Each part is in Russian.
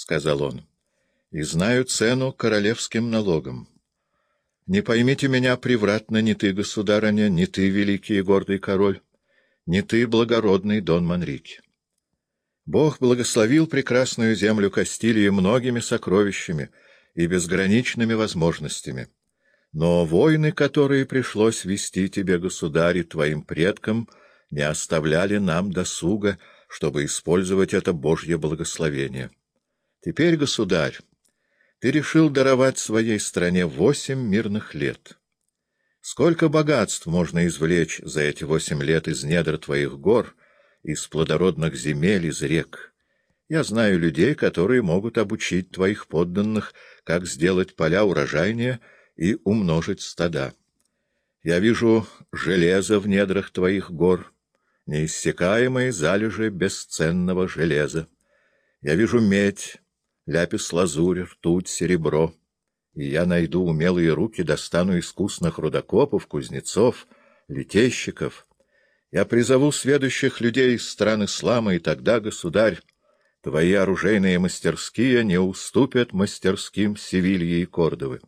сказал он, — и знаю цену королевским налогам. Не поймите меня превратно ни ты, государыня, ни ты, великий и гордый король, ни ты, благородный Дон Манрике. Бог благословил прекрасную землю Кастилии многими сокровищами и безграничными возможностями. Но войны, которые пришлось вести тебе, государь, и твоим предкам, не оставляли нам досуга, чтобы использовать это Божье благословение. Теперь, государь, ты решил даровать своей стране восемь мирных лет. Сколько богатств можно извлечь за эти восемь лет из недр твоих гор, из плодородных земель, из рек? Я знаю людей, которые могут обучить твоих подданных, как сделать поля урожайнее и умножить стада. Я вижу железо в недрах твоих гор, неиссякаемые залежи бесценного железа. Я вижу медь, ляпис-лазурь, ртуть, серебро. И я найду умелые руки, достану искусных рудокопов, кузнецов, литейщиков. Я призову сведущих людей из стран ислама, и тогда, государь, твои оружейные мастерские не уступят мастерским Севильи и Кордовы.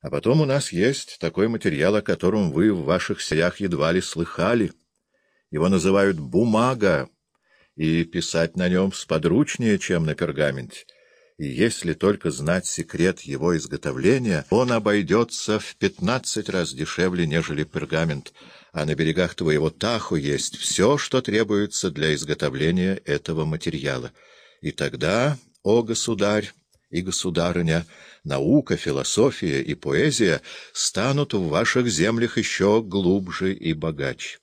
А потом у нас есть такой материал, о котором вы в ваших сеях едва ли слыхали. Его называют «бумага», и писать на нем сподручнее, чем на пергаменте и если только знать секрет его изготовления, он обойдется в пятнадцать раз дешевле, нежели пергамент, а на берегах твоего Таху есть все, что требуется для изготовления этого материала. И тогда, о государь и государыня, наука, философия и поэзия станут в ваших землях еще глубже и богаче.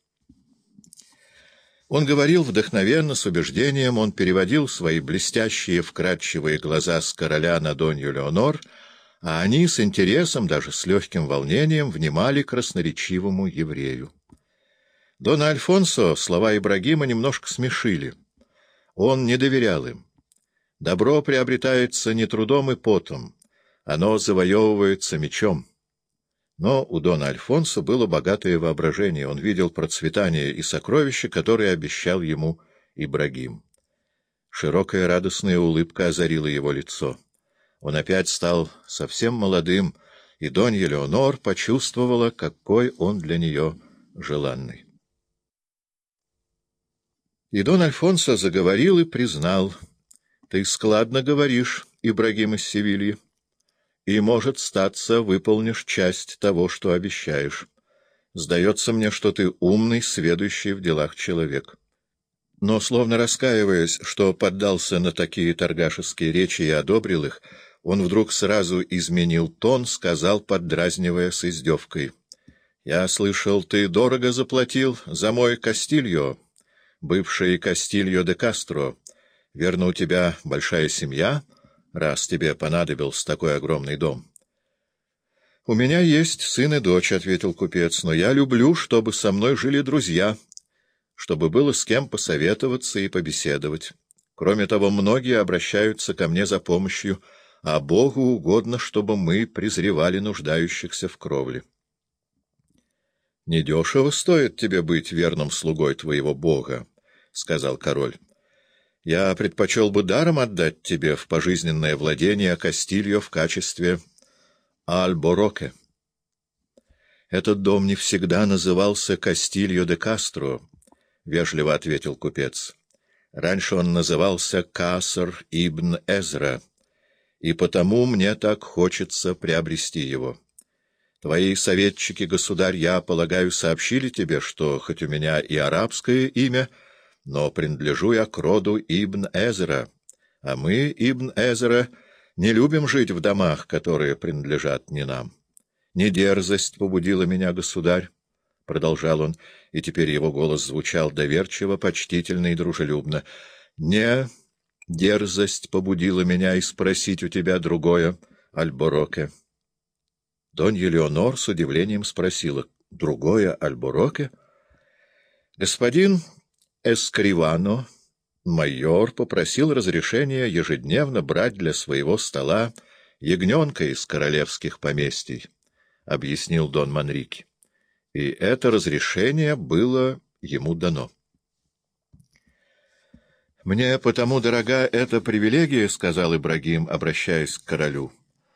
Он говорил вдохновенно, с убеждением, он переводил свои блестящие, вкрадчивые глаза с короля на Донью Леонор, а они с интересом, даже с легким волнением, внимали красноречивому еврею. Дона Альфонсо слова Ибрагима немножко смешили. Он не доверял им. Добро приобретается не трудом и потом, оно завоевывается мечом. Но у Дона Альфонсо было богатое воображение, он видел процветание и сокровища, которые обещал ему Ибрагим. Широкая радостная улыбка озарила его лицо. Он опять стал совсем молодым, и Донья Леонор почувствовала, какой он для нее желанный. И Дон Альфонсо заговорил и признал. — Ты складно говоришь, Ибрагим из Севильи и, может, статься, выполнишь часть того, что обещаешь. Сдается мне, что ты умный, сведущий в делах человек. Но, словно раскаиваясь, что поддался на такие торгашеские речи и одобрил их, он вдруг сразу изменил тон, сказал, поддразнивая с издевкой. — Я слышал, ты дорого заплатил за мой Кастильо, бывший Кастильо де Кастро. Верно, у тебя большая семья? — раз тебе понадобился такой огромный дом. — У меня есть сын и дочь, — ответил купец, — но я люблю, чтобы со мной жили друзья, чтобы было с кем посоветоваться и побеседовать. Кроме того, многие обращаются ко мне за помощью, а Богу угодно, чтобы мы презревали нуждающихся в кровле. — Недешево стоит тебе быть верным слугой твоего Бога, — сказал король. Я предпочел бы даром отдать тебе в пожизненное владение Кастильо в качестве Альбороке. Этот дом не всегда назывался Кастильо де Кастро, — вежливо ответил купец. Раньше он назывался Касар ибн Эзра, и потому мне так хочется приобрести его. Твои советчики, государь, я полагаю, сообщили тебе, что хоть у меня и арабское имя — но принадлежу я к роду Ибн Эзера, а мы, Ибн Эзера, не любим жить в домах, которые принадлежат не нам. Не дерзость побудила меня, государь, — продолжал он, и теперь его голос звучал доверчиво, почтительно и дружелюбно. — Не дерзость побудила меня и спросить у тебя другое, Альбороке. Донья Леонор с удивлением спросила. — Другое Альбороке? — Господин Эскривано, майор, попросил разрешения ежедневно брать для своего стола ягненка из королевских поместий, — объяснил Дон Манрики. И это разрешение было ему дано. «Мне потому дорога эта привилегия, — сказал Ибрагим, обращаясь к королю,